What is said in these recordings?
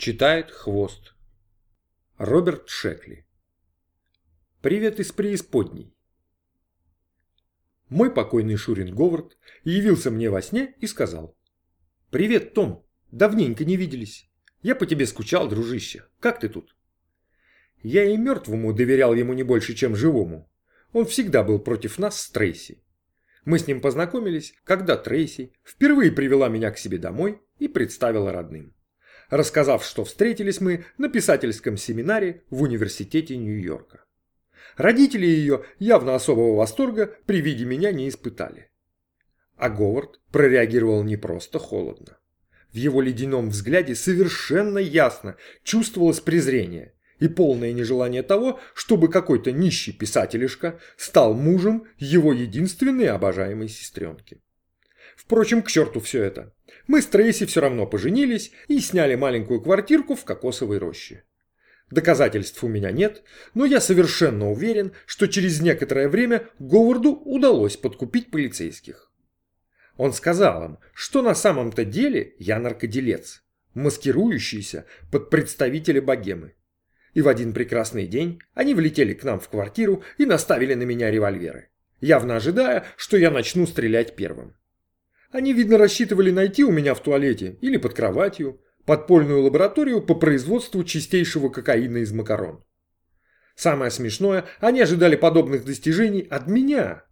Читает Хвост. Роберт Шекли. Привет из преисподней. Мой покойный Шурин Говард явился мне во сне и сказал. «Привет, Том. Давненько не виделись. Я по тебе скучал, дружище. Как ты тут?» Я и мертвому доверял ему не больше, чем живому. Он всегда был против нас с Трейси. Мы с ним познакомились, когда Трейси впервые привела меня к себе домой и представила родным. Рассказав, что встретились мы на писательском семинаре в университете Нью-Йорка. Родители ее явно особого восторга при виде меня не испытали. А Говард прореагировал не просто холодно. В его ледяном взгляде совершенно ясно чувствовалось презрение и полное нежелание того, чтобы какой-то нищий писателишка стал мужем его единственной обожаемой сестренки. Впрочем, к черту все это. Мы с Трейси все равно поженились и сняли маленькую квартирку в кокосовой роще. Доказательств у меня нет, но я совершенно уверен, что через некоторое время Говарду удалось подкупить полицейских. Он сказал им, что на самом-то деле я наркоделец, маскирующийся под представителя богемы. И в один прекрасный день они влетели к нам в квартиру и наставили на меня револьверы, явно ожидая, что я начну стрелять первым. Они, видно, рассчитывали найти у меня в туалете или под кроватью подпольную лабораторию по производству чистейшего кокаина из макарон. Самое смешное, они ожидали подобных достижений от меня,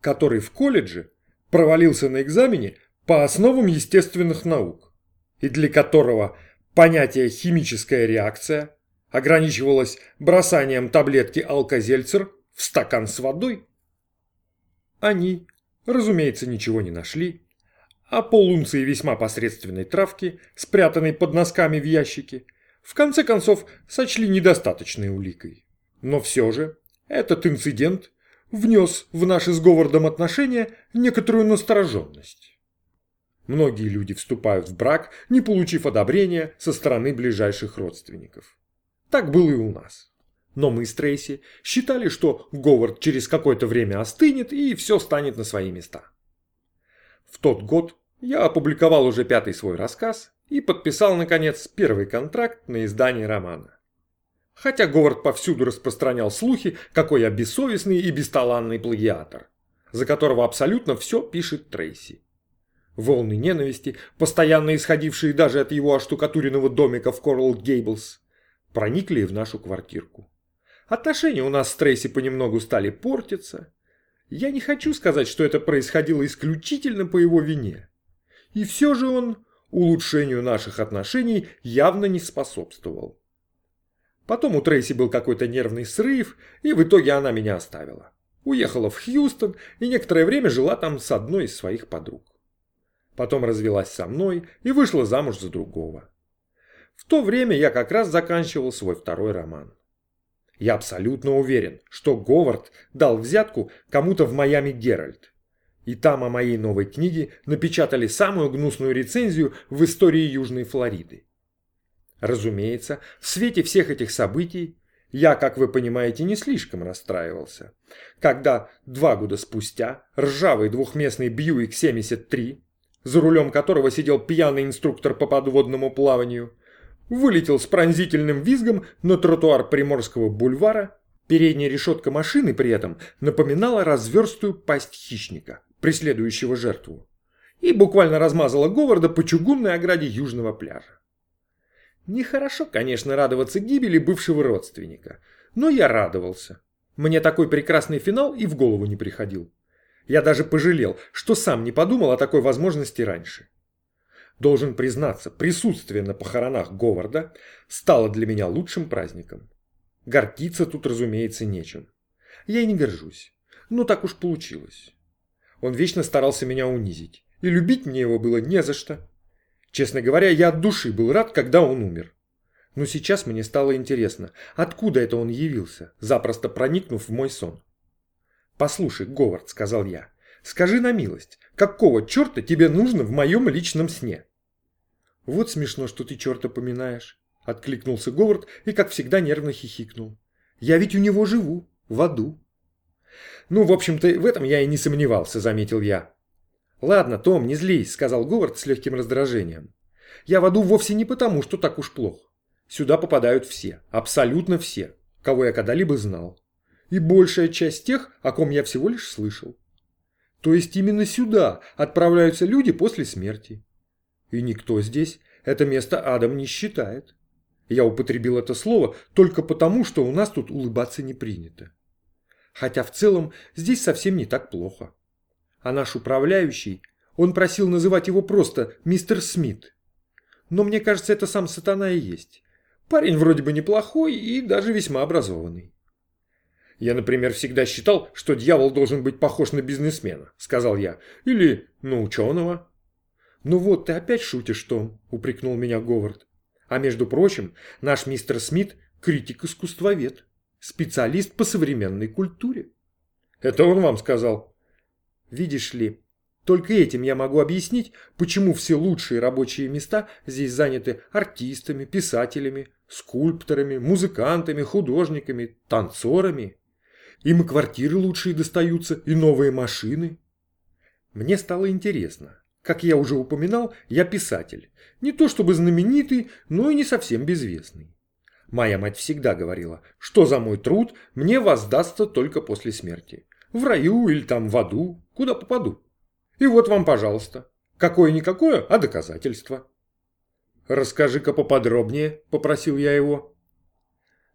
который в колледже провалился на экзамене по основам естественных наук, и для которого понятие «химическая реакция» ограничивалось бросанием таблетки алкозельцер в стакан с водой. Они, разумеется, ничего не нашли, а полунции весьма посредственной травки, спрятанной под носками в ящике, в конце концов сочли недостаточной уликой. Но все же этот инцидент внес в наши с Говардом отношения некоторую настороженность. Многие люди вступают в брак, не получив одобрения со стороны ближайших родственников. Так было и у нас. Но мы с Трейси считали, что Говард через какое-то время остынет и все станет на свои места. В тот год я опубликовал уже пятый свой рассказ и подписал, наконец, первый контракт на издание романа. Хотя Говард повсюду распространял слухи, какой я бессовестный и бесталанный плагиатор, за которого абсолютно все пишет Трейси. Волны ненависти, постоянно исходившие даже от его оштукатуренного домика в Коралл Гейблс, проникли в нашу квартирку. Отношения у нас с Трейси понемногу стали портиться. Я не хочу сказать, что это происходило исключительно по его вине. И все же он улучшению наших отношений явно не способствовал. Потом у Трейси был какой-то нервный срыв, и в итоге она меня оставила. Уехала в Хьюстон и некоторое время жила там с одной из своих подруг. Потом развелась со мной и вышла замуж за другого. В то время я как раз заканчивал свой второй роман. Я абсолютно уверен, что Говард дал взятку кому-то в Майами Геральт, и там о моей новой книге напечатали самую гнусную рецензию в истории Южной Флориды. Разумеется, в свете всех этих событий я, как вы понимаете, не слишком расстраивался. Когда два года спустя ржавый двухместный Бьюик 73, за рулем которого сидел пьяный инструктор по подводному плаванию, вылетел с пронзительным визгом на тротуар Приморского бульвара, передняя решетка машины при этом напоминала разверстую пасть хищника – преследующего жертву, и буквально размазала Говарда по чугунной ограде южного пляжа. Нехорошо, конечно, радоваться гибели бывшего родственника, но я радовался. Мне такой прекрасный финал и в голову не приходил. Я даже пожалел, что сам не подумал о такой возможности раньше. Должен признаться, присутствие на похоронах Говарда стало для меня лучшим праздником. Гордиться тут, разумеется, нечем. Я и не горжусь. Но так уж получилось. Он вечно старался меня унизить. И любить мне его было не за что. Честно говоря, я от души был рад, когда он умер. Но сейчас мне стало интересно, откуда это он явился, запросто проникнув в мой сон. «Послушай, Говард», — сказал я, — «скажи на милость, какого черта тебе нужно в моем личном сне?» «Вот смешно, что ты черта поминаешь», — откликнулся Говард и, как всегда, нервно хихикнул. «Я ведь у него живу, в аду». «Ну, в общем-то, в этом я и не сомневался», – заметил я. «Ладно, Том, не злись», – сказал Говард с легким раздражением. «Я в аду вовсе не потому, что так уж плохо. Сюда попадают все, абсолютно все, кого я когда-либо знал. И большая часть тех, о ком я всего лишь слышал. То есть именно сюда отправляются люди после смерти. И никто здесь это место адом не считает. Я употребил это слово только потому, что у нас тут улыбаться не принято. Хотя в целом здесь совсем не так плохо. А наш управляющий, он просил называть его просто мистер Смит. Но мне кажется, это сам сатана и есть. Парень вроде бы неплохой и даже весьма образованный. Я, например, всегда считал, что дьявол должен быть похож на бизнесмена, сказал я. Или на ученого. Ну вот, ты опять шутишь, Том, упрекнул меня Говард. А между прочим, наш мистер Смит – критик-искусствовед, специалист по современной культуре. Это он вам сказал. Видишь ли, только этим я могу объяснить, почему все лучшие рабочие места здесь заняты артистами, писателями, скульпторами, музыкантами, художниками, танцорами. Им и квартиры лучшие достаются, и новые машины. Мне стало интересно. Как я уже упоминал, я писатель. Не то чтобы знаменитый, но и не совсем безвестный. Моя мать всегда говорила, что за мой труд мне воздастся только после смерти. В раю или там в аду, куда попаду. И вот вам, пожалуйста. Какое-никакое, а доказательство. «Расскажи-ка поподробнее», – попросил я его.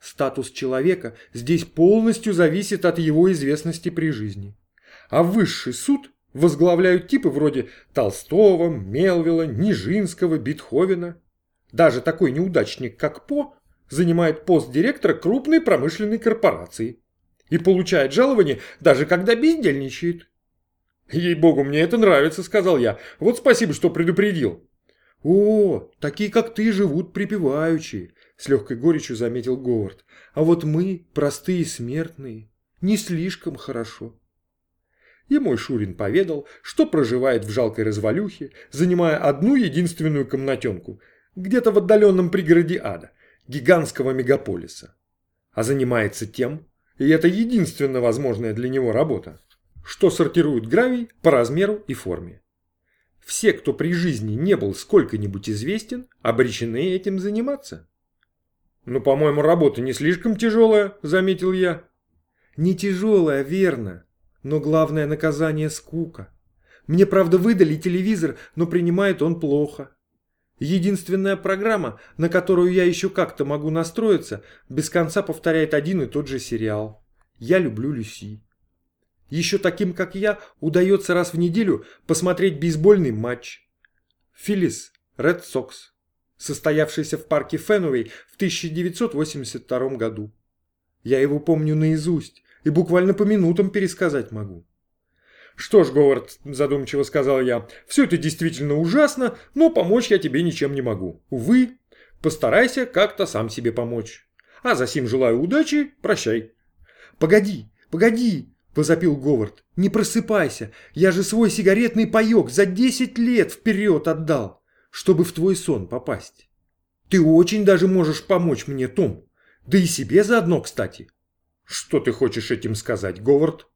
Статус человека здесь полностью зависит от его известности при жизни. А высший суд возглавляют типы вроде Толстого, Мелвилла, Нижинского, Бетховена. Даже такой неудачник, как По, занимает пост директора крупной промышленной корпорации и получает жалование, даже когда бездельничает. «Ей-богу, мне это нравится», — сказал я. «Вот спасибо, что предупредил». «О, такие, как ты, живут припеваючи», – с легкой горечью заметил Говард. «А вот мы, простые смертные, не слишком хорошо». И мой Шурин поведал, что проживает в жалкой развалюхе, занимая одну единственную комнатенку, где-то в отдаленном пригороде ада, гигантского мегаполиса. А занимается тем, и это единственная возможная для него работа, что сортирует гравий по размеру и форме. Все, кто при жизни не был сколько-нибудь известен, обречены этим заниматься. «Ну, по-моему, работа не слишком тяжелая», – заметил я. «Не тяжелая, верно. Но главное наказание – скука. Мне, правда, выдали телевизор, но принимает он плохо. Единственная программа, на которую я еще как-то могу настроиться, без конца повторяет один и тот же сериал. Я люблю Люси. Еще таким, как я, удается раз в неделю посмотреть бейсбольный матч. Филлис Ред Сокс, состоявшийся в парке Фенуэй в 1982 году. Я его помню наизусть и буквально по минутам пересказать могу. «Что ж, Говард», – задумчиво сказал я, – «все это действительно ужасно, но помочь я тебе ничем не могу. Увы, постарайся как-то сам себе помочь. А за сим желаю удачи, прощай». «Погоди, погоди», – возопил Говард. «Не просыпайся! Я же свой сигаретный паёк за десять лет вперед отдал, чтобы в твой сон попасть. Ты очень даже можешь помочь мне, Том. Да и себе заодно, кстати». «Что ты хочешь этим сказать, Говард?»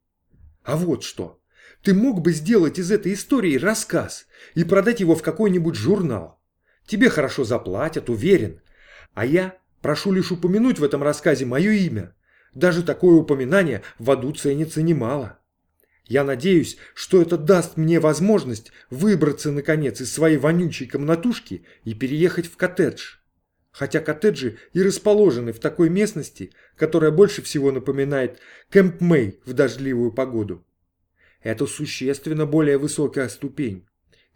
«А вот что. Ты мог бы сделать из этой истории рассказ и продать его в какой-нибудь журнал. Тебе хорошо заплатят, уверен. А я прошу лишь упомянуть в этом рассказе мое имя» Даже такое упоминание в аду ценится немало. Я надеюсь, что это даст мне возможность выбраться, наконец, из своей вонючей комнатушки и переехать в коттедж. Хотя коттеджи и расположены в такой местности, которая больше всего напоминает Кэмп Мэй в дождливую погоду. Это существенно более высокая ступень.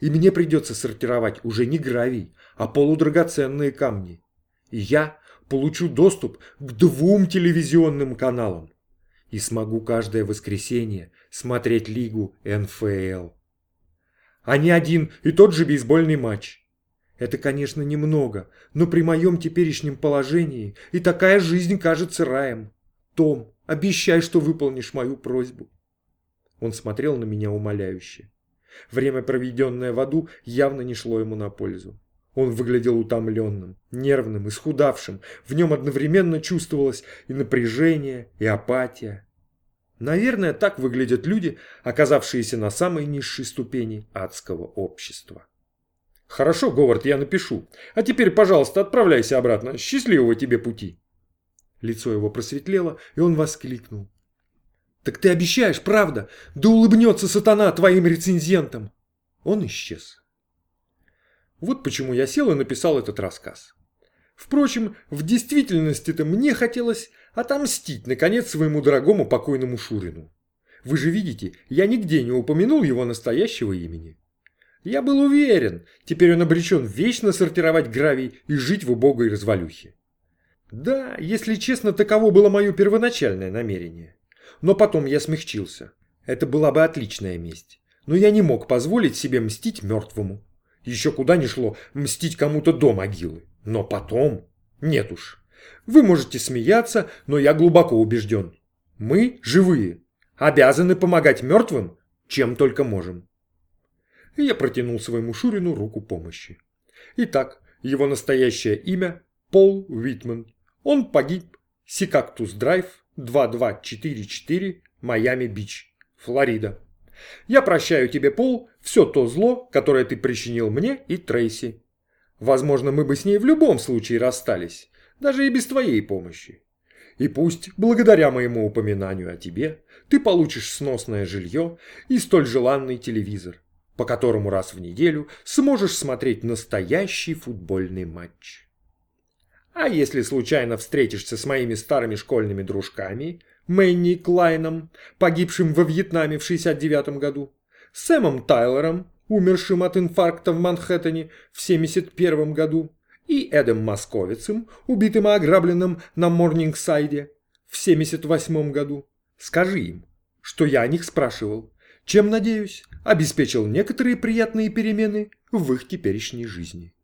И мне придется сортировать уже не гравий, а полудрагоценные камни. И я получу доступ к двум телевизионным каналам и смогу каждое воскресенье смотреть лигу НФЛ. А не один и тот же бейсбольный матч. Это, конечно, немного, но при моем теперешнем положении и такая жизнь кажется раем. Том, обещай, что выполнишь мою просьбу. Он смотрел на меня умоляюще. Время, проведенное в аду, явно не шло ему на пользу. Он выглядел утомленным, нервным, исхудавшим. В нем одновременно чувствовалось и напряжение, и апатия. Наверное, так выглядят люди, оказавшиеся на самой низшей ступени адского общества. Хорошо, Говард, я напишу. А теперь, пожалуйста, отправляйся обратно. Счастливого тебе пути. Лицо его просветлело, и он воскликнул. «Так ты обещаешь, правда? Да улыбнется сатана твоим рецензентам!» Он исчез. Вот почему я сел и написал этот рассказ. Впрочем, в действительности-то мне хотелось отомстить, наконец, своему дорогому покойному Шурину. Вы же видите, я нигде не упомянул его настоящего имени. Я был уверен, теперь он обречен вечно сортировать гравий и жить в убогой развалюхе. Да, если честно, таково было мое первоначальное намерение. Но потом я смягчился. Это была бы отличная месть. Но я не мог позволить себе мстить мертвому. Еще куда ни шло мстить кому-то до могилы. Но потом... Нет уж. Вы можете смеяться, но я глубоко убежден. Мы, живые, обязаны помогать мертвым, чем только можем. И я протянул своему Шурину руку помощи. Итак, его настоящее имя – Пол Уитман. Он погиб. Сикактус Драйв, 2244, Майами-Бич, Флорида. Я прощаю тебе, Пол, все то зло, которое ты причинил мне и Трейси. Возможно, мы бы с ней в любом случае расстались, даже и без твоей помощи. И пусть, благодаря моему упоминанию о тебе, ты получишь сносное жилье и столь желанный телевизор, по которому раз в неделю сможешь смотреть настоящий футбольный матч. А если случайно встретишься с моими старыми школьными дружками, Мэнни Клайном, погибшим во Вьетнаме в 69 году, Сэмом Тайлером, умершим от инфаркта в Манхэттене в 71 году, и Эдом Московицем, убитым и ограбленным на Морнингсайде в 78 году, скажи им, что я о них спрашивал, чем, надеюсь, обеспечил некоторые приятные перемены в их теперешней жизни.